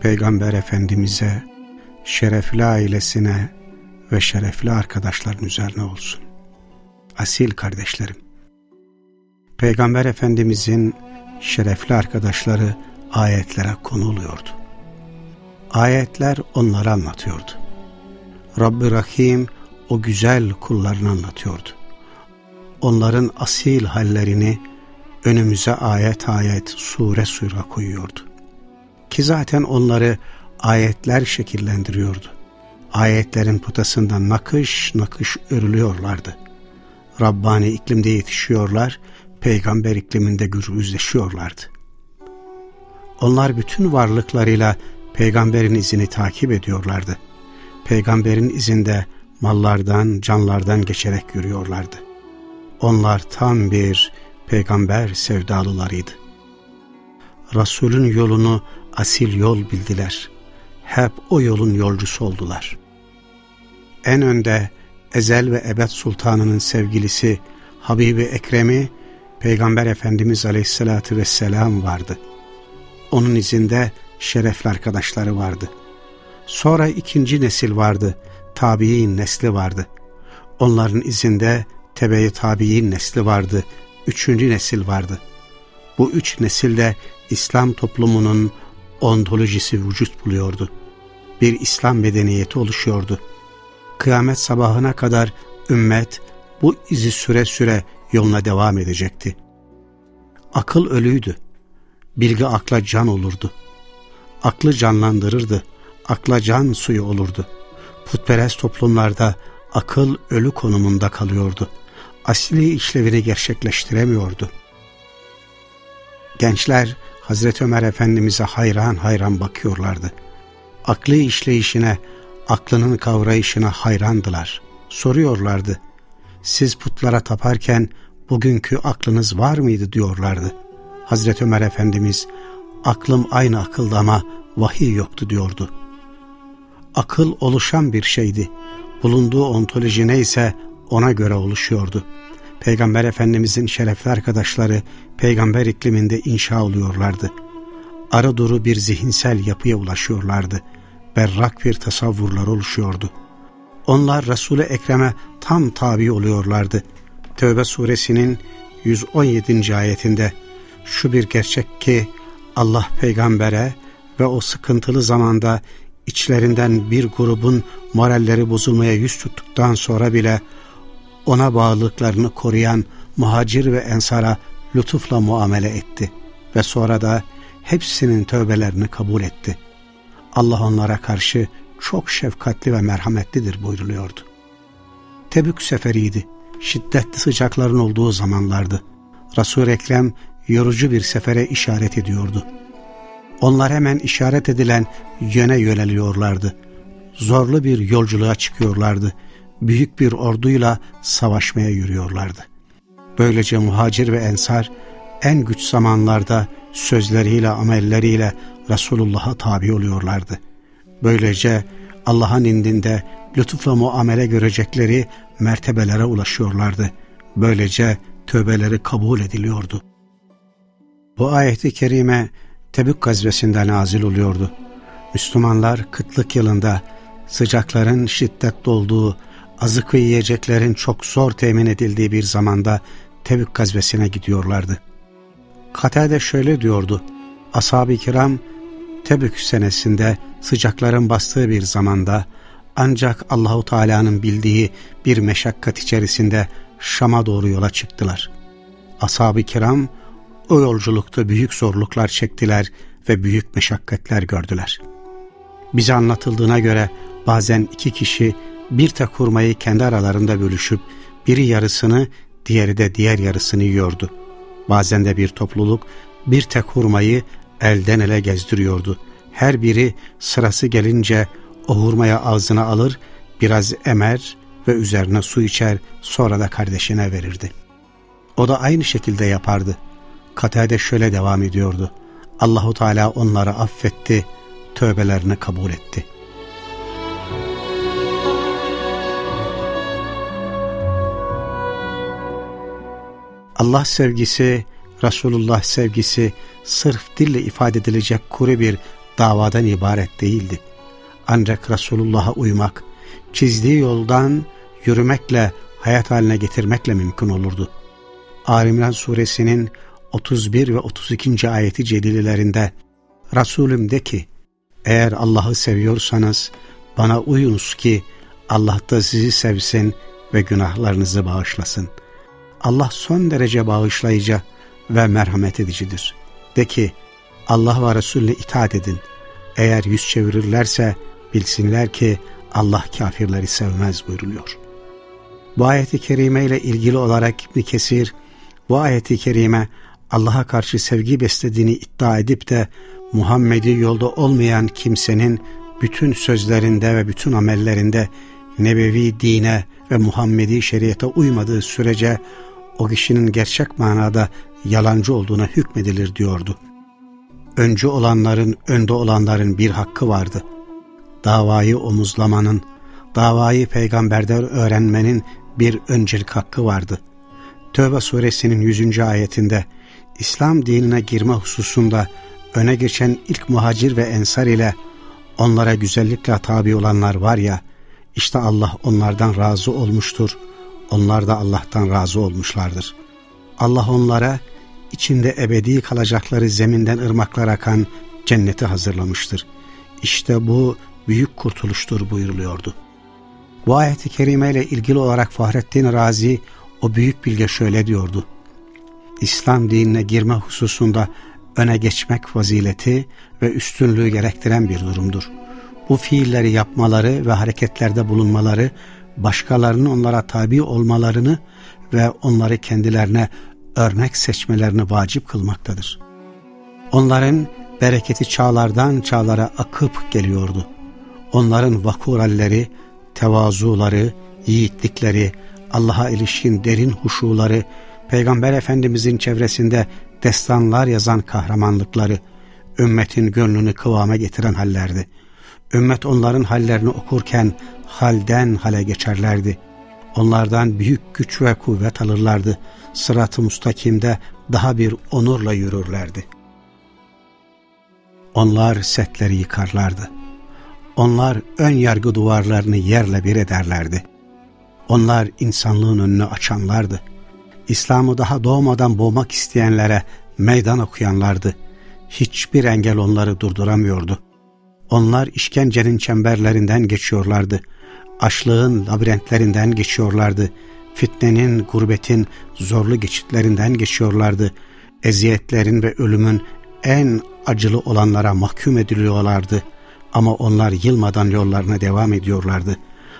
Peygamber Efendimiz'e, şerefli ailesine ve şerefli arkadaşların üzerine olsun. Asil kardeşlerim. Peygamber Efendimiz'in şerefli arkadaşları ayetlere konuluyordu. Ayetler onları anlatıyordu. Rabbi Rahim o güzel kullarını anlatıyordu. Onların asil hallerini önümüze ayet ayet sure sure koyuyordu. Ki zaten onları ayetler şekillendiriyordu. Ayetlerin potasından nakış nakış örülüyorlardı. Rabbani iklimde yetişiyorlar, peygamber ikliminde gürbüzleşiyorlardı. Onlar bütün varlıklarıyla peygamberin izini takip ediyorlardı. Peygamberin izinde mallardan, canlardan geçerek yürüyorlardı. Onlar tam bir peygamber sevdalılarıydı. Resulün yolunu asil yol bildiler. Hep o yolun yolcusu oldular. En önde Ezel ve Ebed Sultanı'nın sevgilisi Habibi Ekrem'i Peygamber Efendimiz Aleyhisselatü Vesselam vardı. Onun izinde şerefli arkadaşları vardı. Sonra ikinci nesil vardı, tabi'in nesli vardı. Onların izinde tebe-i tabi'in nesli vardı, üçüncü nesil vardı. Bu üç nesilde İslam toplumunun ontolojisi vücut buluyordu. Bir İslam medeniyeti oluşuyordu. Kıyamet sabahına kadar ümmet bu izi süre süre yoluna devam edecekti. Akıl ölüydü. Bilgi akla can olurdu. Aklı canlandırırdı. Akla can suyu olurdu. Putperest toplumlarda akıl ölü konumunda kalıyordu. Asli işlevini gerçekleştiremiyordu. Gençler Hazreti Ömer Efendimiz'e hayran hayran bakıyorlardı. Aklı işleyişine, aklının kavrayışına hayrandılar. Soruyorlardı. Siz putlara taparken bugünkü aklınız var mıydı diyorlardı. Hazreti Ömer Efendimiz aklım aynı akılda ama vahiy yoktu diyordu. Akıl oluşan bir şeydi. Bulunduğu ontoloji neyse ona göre oluşuyordu. Peygamber Efendimizin şerefli arkadaşları peygamber ikliminde inşa oluyorlardı. Ara duru bir zihinsel yapıya ulaşıyorlardı. Berrak bir tasavvurlar oluşuyordu. Onlar Resul-i Ekrem'e tam tabi oluyorlardı. Tövbe suresinin 117. ayetinde şu bir gerçek ki Allah peygambere ve o sıkıntılı zamanda içlerinden bir grubun moralleri bozulmaya yüz tuttuktan sonra bile ona bağlılıklarını koruyan muhacir ve ensara lütufla muamele etti ve sonra da hepsinin tövbelerini kabul etti. Allah onlara karşı çok şefkatli ve merhametlidir buyruluyordu. Tebük seferiydi. Şiddetli sıcakların olduğu zamanlardı. Resul-i Ekrem yorucu bir sefere işaret ediyordu. Onlar hemen işaret edilen yöne yöneliyorlardı. Zorlu bir yolculuğa çıkıyorlardı büyük bir orduyla savaşmaya yürüyorlardı. Böylece muhacir ve ensar en güç zamanlarda sözleriyle amelleriyle Resulullah'a tabi oluyorlardı. Böylece Allah'ın indinde lütufla muamele görecekleri mertebelere ulaşıyorlardı. Böylece tövbeleri kabul ediliyordu. Bu ayeti kerime Tebük gazvesinden nazil oluyordu. Müslümanlar kıtlık yılında sıcakların şiddetli olduğu azık ve yiyeceklerin çok zor temin edildiği bir zamanda Tebük gazvesine gidiyorlardı. Katade şöyle diyordu, Ashab-ı kiram Tebük senesinde sıcakların bastığı bir zamanda ancak Allahu Teala'nın bildiği bir meşakkat içerisinde Şam'a doğru yola çıktılar. Ashab-ı kiram o yolculukta büyük zorluklar çektiler ve büyük meşakkatler gördüler. Bize anlatıldığına göre bazen iki kişi bir tek hurmayı kendi aralarında bölüşüp biri yarısını diğeri de diğer yarısını yiyordu. Bazen de bir topluluk bir tek hurmayı elden ele gezdiriyordu. her biri sırası gelince o hurmaya ağzına alır, biraz emer ve üzerine su içer, sonra da kardeşine verirdi. O da aynı şekilde yapardı. Katade şöyle devam ediyordu. Allahu Teala onları affetti, tövbelerini kabul etti. Allah sevgisi, Resulullah sevgisi sırf dille ifade edilecek kuru bir davadan ibaret değildi. Ancak Resulullah'a uymak, çizdiği yoldan yürümekle, hayat haline getirmekle mümkün olurdu. Alimran suresinin 31 ve 32. ayeti celilelerinde Resulüm de ki, eğer Allah'ı seviyorsanız bana uyunuz ki Allah da sizi sevsin ve günahlarınızı bağışlasın. Allah son derece bağışlayıcı ve merhamet edicidir. De ki Allah ve Resulüne itaat edin. Eğer yüz çevirirlerse bilsinler ki Allah kafirleri sevmez buyruluyor. Bu ayeti kerime ile ilgili olarak İbn Kesir bu ayeti kerime Allah'a karşı sevgi beslediğini iddia edip de Muhammed'i yolda olmayan kimsenin bütün sözlerinde ve bütün amellerinde nebevi dine ve Muhammedi şeriata uymadığı sürece o kişinin gerçek manada yalancı olduğuna hükmedilir diyordu. Öncü olanların, önde olanların bir hakkı vardı. Davayı omuzlamanın, davayı peygamberden öğrenmenin bir öncelik hakkı vardı. Tövbe suresinin 100. ayetinde İslam dinine girme hususunda öne geçen ilk muhacir ve ensar ile onlara güzellikle tabi olanlar var ya, işte Allah onlardan razı olmuştur, onlar da Allah'tan razı olmuşlardır. Allah onlara içinde ebedi kalacakları zeminden ırmaklar akan cenneti hazırlamıştır. İşte bu büyük kurtuluştur buyuruluyordu. Bu ayeti kerime ile ilgili olarak Fahrettin Razi o büyük bilge şöyle diyordu. İslam dinine girme hususunda öne geçmek fazileti ve üstünlüğü gerektiren bir durumdur. Bu fiilleri yapmaları ve hareketlerde bulunmaları, başkalarının onlara tabi olmalarını ve onları kendilerine örnek seçmelerini vacip kılmaktadır. Onların bereketi çağlardan çağlara akıp geliyordu. Onların vakuralleri, tevazuları, yiğitlikleri, Allah'a ilişkin derin huşuları, Peygamber Efendimizin çevresinde destanlar yazan kahramanlıkları, ümmetin gönlünü kıvama getiren hallerdi. Ümmet onların hallerini okurken halden hale geçerlerdi. Onlardan büyük güç ve kuvvet alırlardı. Sırat-ı mustakimde daha bir onurla yürürlerdi. Onlar setleri yıkarlardı. Onlar ön yargı duvarlarını yerle bir ederlerdi. Onlar insanlığın önünü açanlardı. İslam'ı daha doğmadan boğmak isteyenlere meydan okuyanlardı. Hiçbir engel onları durduramıyordu. Onlar işkencenin çemberlerinden geçiyorlardı. Açlığın labirentlerinden geçiyorlardı. Fitnenin, gurbetin zorlu geçitlerinden geçiyorlardı. Eziyetlerin ve ölümün en acılı olanlara mahkum ediliyorlardı. Ama onlar yılmadan yollarına devam ediyorlardı.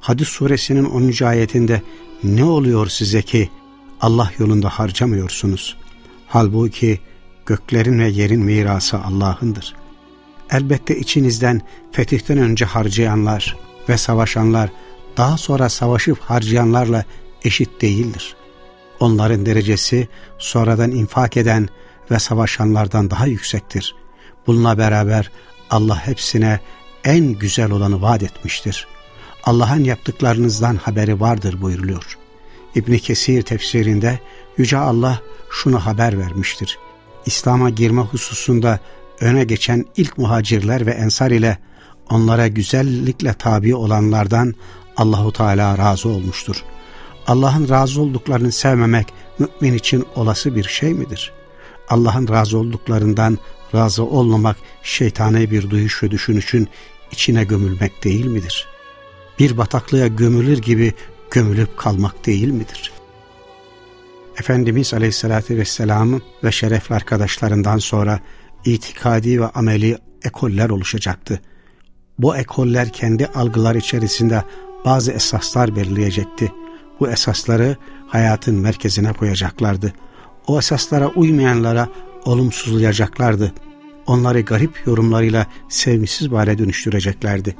Hadis suresinin 10. ayetinde ne oluyor size ki Allah yolunda harcamıyorsunuz? Halbuki göklerin ve yerin mirası Allah'ındır. Elbette içinizden fetihten önce harcayanlar ve savaşanlar daha sonra savaşıp harcayanlarla eşit değildir. Onların derecesi sonradan infak eden ve savaşanlardan daha yüksektir. Bununla beraber Allah hepsine en güzel olanı vaat etmiştir. Allah'ın yaptıklarınızdan haberi vardır buyuruluyor. İbni Kesir tefsirinde Yüce Allah şunu haber vermiştir. İslam'a girme hususunda öne geçen ilk muhacirler ve ensar ile onlara güzellikle tabi olanlardan Allahu Teala razı olmuştur. Allah'ın razı olduklarını sevmemek mümin için olası bir şey midir? Allah'ın razı olduklarından razı olmamak şeytani bir duyuş ve düşünüşün içine gömülmek değil midir? Bir bataklığa gömülür gibi gömülüp kalmak değil midir? Efendimiz Aleyhisselatü Vesselam'ın ve şerefli arkadaşlarından sonra itikadi ve ameli ekoller oluşacaktı. Bu ekoller kendi algılar içerisinde bazı esaslar belirleyecekti. Bu esasları hayatın merkezine koyacaklardı. O esaslara uymayanlara olumsuzlayacaklardı. onları garip yorumlarıyla sevimsiz hale dönüştüreceklerdi.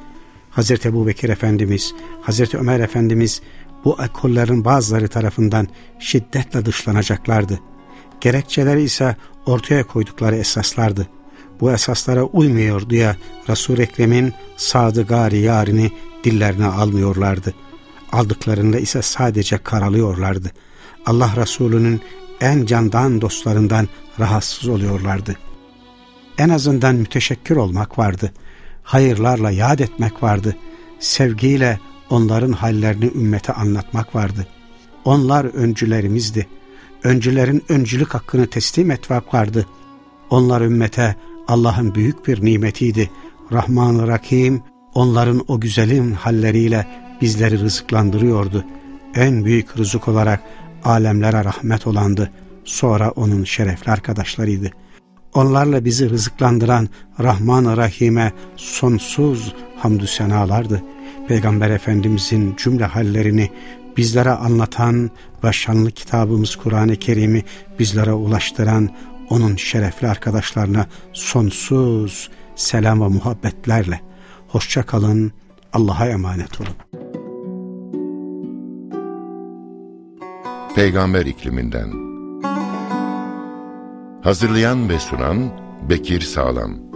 Hazreti Ebu Bekir Efendimiz, Hazreti Ömer Efendimiz bu ekollerin bazıları tarafından şiddetle dışlanacaklardı. Gerekçeleri ise ortaya koydukları esaslardı. Bu esaslara uymuyor diye resul Ekrem'in sadı gari yarini dillerine almıyorlardı. Aldıklarında ise sadece karalıyorlardı. Allah Resulü'nün en candan dostlarından rahatsız oluyorlardı. En azından müteşekkir olmak vardı. Hayırlarla yad etmek vardı. Sevgiyle onların hallerini ümmete anlatmak vardı. Onlar öncülerimizdi. Öncülerin öncülük hakkını teslim etmek vardı. Onlar ümmete Allah'ın büyük bir nimetiydi. Rahman-ı Rahim onların o güzelim halleriyle bizleri rızıklandırıyordu. En büyük rızık olarak alemlere rahmet olandı. Sonra onun şerefli arkadaşlarıydı. Onlarla bizi rızıklandıran Rahman-ı Rahim'e sonsuz hamdü senalardı. Peygamber Efendimizin cümle hallerini bizlere anlatan ve şanlı kitabımız Kur'an-ı Kerim'i bizlere ulaştıran onun şerefli arkadaşlarına sonsuz selam ve muhabbetlerle. Hoşça kalın, Allah'a emanet olun. Peygamber ikliminden Hazırlayan ve sunan Bekir Sağlam